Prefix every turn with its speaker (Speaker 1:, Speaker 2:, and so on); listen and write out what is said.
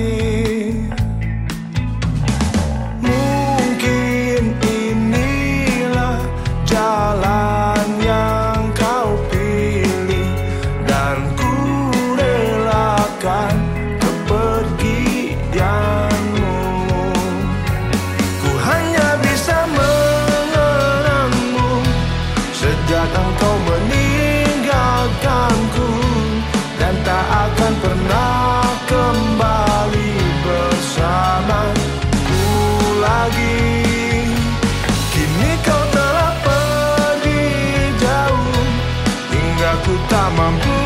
Speaker 1: see mampu